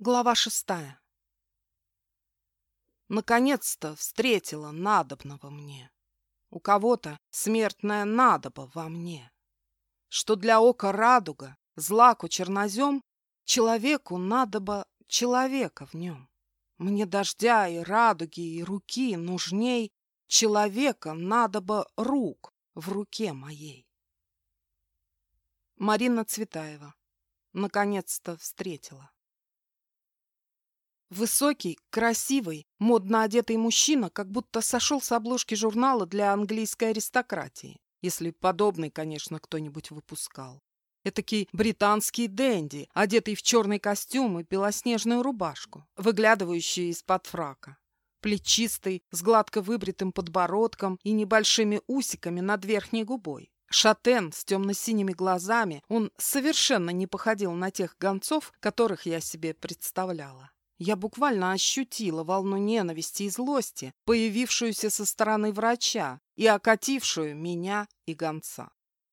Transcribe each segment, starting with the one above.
Глава шестая. Наконец-то встретила надобного мне. У кого-то смертная надоба во мне. Что для ока радуга, злаку чернозем, человеку надоба человека в нем. Мне дождя и радуги и руки нужней, человека надоба рук в руке моей. Марина Цветаева. Наконец-то встретила. Высокий, красивый, модно одетый мужчина как будто сошел с обложки журнала для английской аристократии, если подобный, конечно, кто-нибудь выпускал. Этакий британский денди, одетый в черный костюм и белоснежную рубашку, выглядывающий из-под фрака. Плечистый, с гладко выбритым подбородком и небольшими усиками над верхней губой. Шатен с темно-синими глазами, он совершенно не походил на тех гонцов, которых я себе представляла. Я буквально ощутила волну ненависти и злости, появившуюся со стороны врача и окатившую меня и гонца.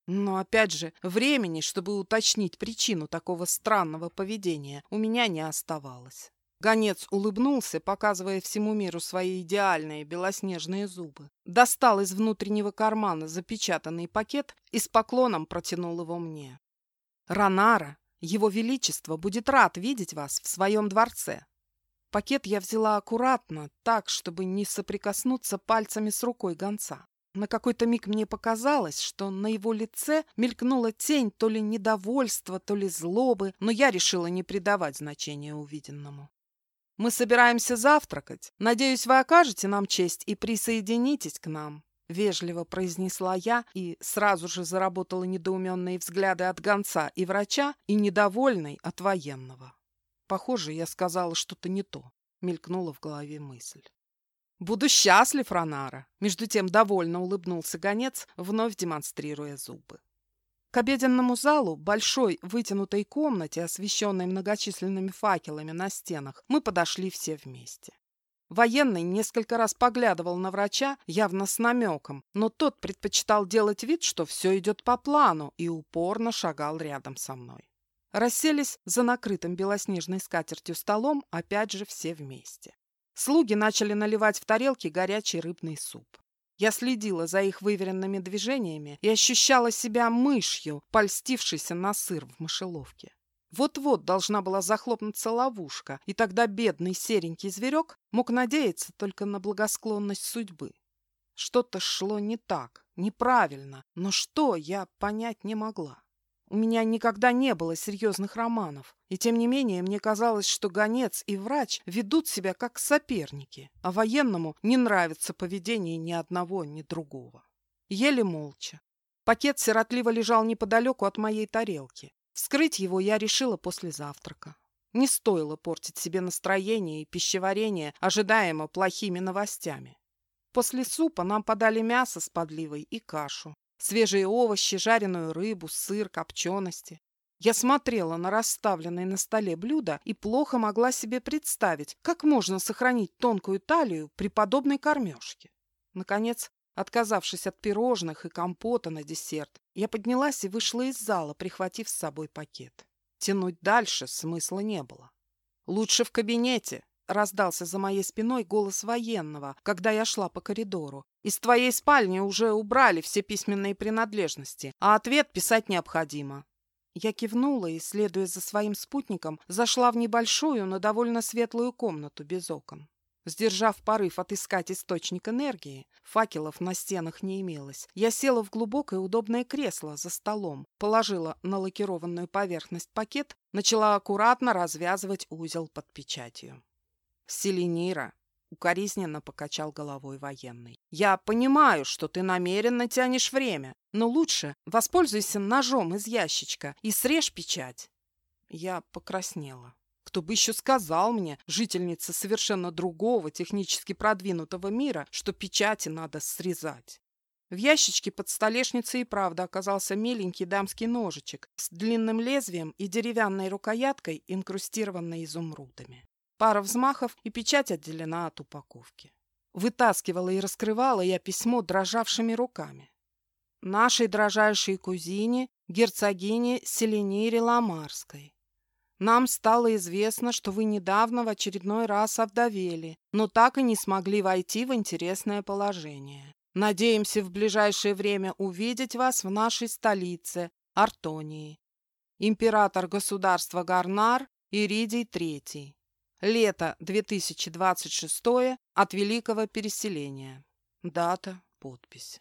Но опять же, времени, чтобы уточнить причину такого странного поведения, у меня не оставалось. Гонец улыбнулся, показывая всему миру свои идеальные белоснежные зубы. Достал из внутреннего кармана запечатанный пакет и с поклоном протянул его мне. «Ранара, его Величество будет рад видеть вас в своем дворце. Пакет я взяла аккуратно, так, чтобы не соприкоснуться пальцами с рукой гонца. На какой-то миг мне показалось, что на его лице мелькнула тень то ли недовольства, то ли злобы, но я решила не придавать значения увиденному. «Мы собираемся завтракать. Надеюсь, вы окажете нам честь и присоединитесь к нам», — вежливо произнесла я и сразу же заработала недоуменные взгляды от гонца и врача и недовольной от военного. Похоже, я сказала что-то не то. Мелькнула в голове мысль. «Буду счастлив, Ронара!» Между тем довольно улыбнулся гонец, вновь демонстрируя зубы. К обеденному залу, большой вытянутой комнате, освещенной многочисленными факелами на стенах, мы подошли все вместе. Военный несколько раз поглядывал на врача, явно с намеком, но тот предпочитал делать вид, что все идет по плану, и упорно шагал рядом со мной. Расселись за накрытым белоснежной скатертью столом, опять же все вместе. Слуги начали наливать в тарелки горячий рыбный суп. Я следила за их выверенными движениями и ощущала себя мышью, польстившейся на сыр в мышеловке. Вот-вот должна была захлопнуться ловушка, и тогда бедный серенький зверек мог надеяться только на благосклонность судьбы. Что-то шло не так, неправильно, но что, я понять не могла. У меня никогда не было серьезных романов, и тем не менее мне казалось, что гонец и врач ведут себя как соперники, а военному не нравится поведение ни одного, ни другого. Еле молча. Пакет сиротливо лежал неподалеку от моей тарелки. Вскрыть его я решила после завтрака. Не стоило портить себе настроение и пищеварение ожидаемо плохими новостями. После супа нам подали мясо с подливой и кашу. Свежие овощи, жареную рыбу, сыр, копчености. Я смотрела на расставленные на столе блюда и плохо могла себе представить, как можно сохранить тонкую талию при подобной кормежке. Наконец, отказавшись от пирожных и компота на десерт, я поднялась и вышла из зала, прихватив с собой пакет. Тянуть дальше смысла не было. «Лучше в кабинете», — раздался за моей спиной голос военного, когда я шла по коридору. «Из твоей спальни уже убрали все письменные принадлежности, а ответ писать необходимо». Я кивнула и, следуя за своим спутником, зашла в небольшую, но довольно светлую комнату без окон. Сдержав порыв отыскать источник энергии, факелов на стенах не имелось, я села в глубокое удобное кресло за столом, положила на лакированную поверхность пакет, начала аккуратно развязывать узел под печатью. «Селенира», — укоризненно покачал головой военный. «Я понимаю, что ты намеренно тянешь время, но лучше воспользуйся ножом из ящичка и срежь печать». Я покраснела. Кто бы еще сказал мне, жительница совершенно другого, технически продвинутого мира, что печати надо срезать. В ящичке под столешницей и правда оказался миленький дамский ножичек с длинным лезвием и деревянной рукояткой, инкрустированной изумрудами. Пара взмахов, и печать отделена от упаковки. Вытаскивала и раскрывала я письмо дрожавшими руками. Нашей дрожайшей кузине, герцогине Селенире Ламарской. Нам стало известно, что вы недавно в очередной раз овдовели, но так и не смогли войти в интересное положение. Надеемся в ближайшее время увидеть вас в нашей столице, Артонии. Император государства Гарнар Иридий III. Лето 2026 от Великого Переселения. Дата, подпись.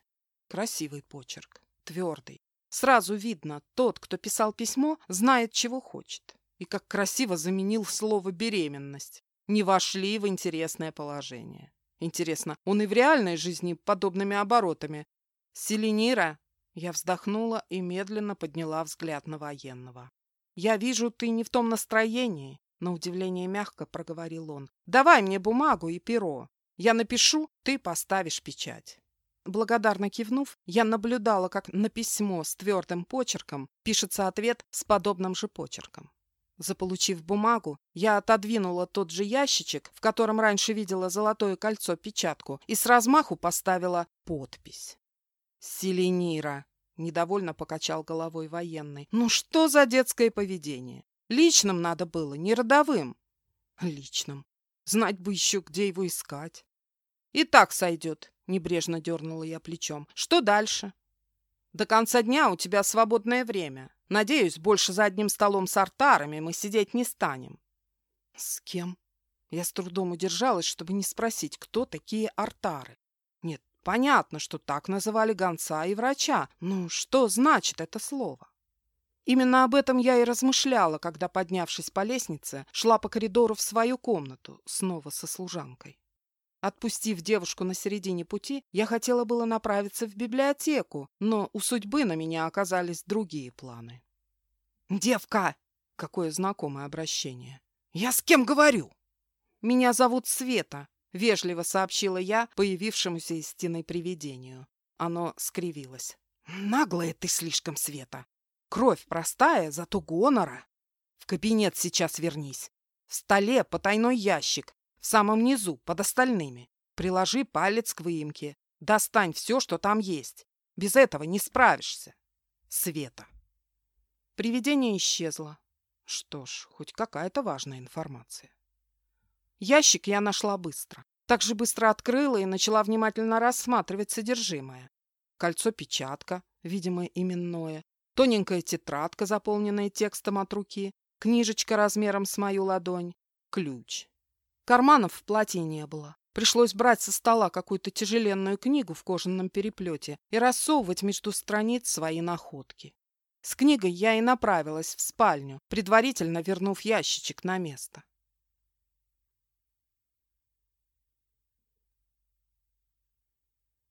Красивый почерк, твердый. Сразу видно, тот, кто писал письмо, знает, чего хочет. И как красиво заменил слово «беременность». Не вошли в интересное положение. Интересно, он и в реальной жизни подобными оборотами? Селенира? Я вздохнула и медленно подняла взгляд на военного. «Я вижу, ты не в том настроении», — на удивление мягко проговорил он. «Давай мне бумагу и перо. Я напишу, ты поставишь печать». Благодарно кивнув, я наблюдала, как на письмо с твердым почерком пишется ответ с подобным же почерком. Заполучив бумагу, я отодвинула тот же ящичек, в котором раньше видела золотое кольцо-печатку, и с размаху поставила подпись. «Селенира», — недовольно покачал головой военный. «Ну что за детское поведение? Личным надо было, не родовым». «Личным. Знать бы еще, где его искать». «И так сойдет», Небрежно дернула я плечом. Что дальше? До конца дня у тебя свободное время. Надеюсь, больше за одним столом с артарами мы сидеть не станем. С кем? Я с трудом удержалась, чтобы не спросить, кто такие артары. Нет, понятно, что так называли гонца и врача. Ну, что значит это слово? Именно об этом я и размышляла, когда, поднявшись по лестнице, шла по коридору в свою комнату, снова со служанкой. Отпустив девушку на середине пути, я хотела было направиться в библиотеку, но у судьбы на меня оказались другие планы. «Девка!» — какое знакомое обращение. «Я с кем говорю?» «Меня зовут Света», — вежливо сообщила я появившемуся из стены привидению. Оно скривилось. «Наглая ты слишком, Света! Кровь простая, зато гонора! В кабинет сейчас вернись. В столе потайной ящик, в самом низу, под остальными. Приложи палец к выемке. Достань все, что там есть. Без этого не справишься. Света. Привидение исчезло. Что ж, хоть какая-то важная информация. Ящик я нашла быстро. Так же быстро открыла и начала внимательно рассматривать содержимое. Кольцо-печатка, видимо, именное, тоненькая тетрадка, заполненная текстом от руки, книжечка размером с мою ладонь, ключ. Карманов в платье не было. Пришлось брать со стола какую-то тяжеленную книгу в кожаном переплете и рассовывать между страниц свои находки. С книгой я и направилась в спальню, предварительно вернув ящичек на место.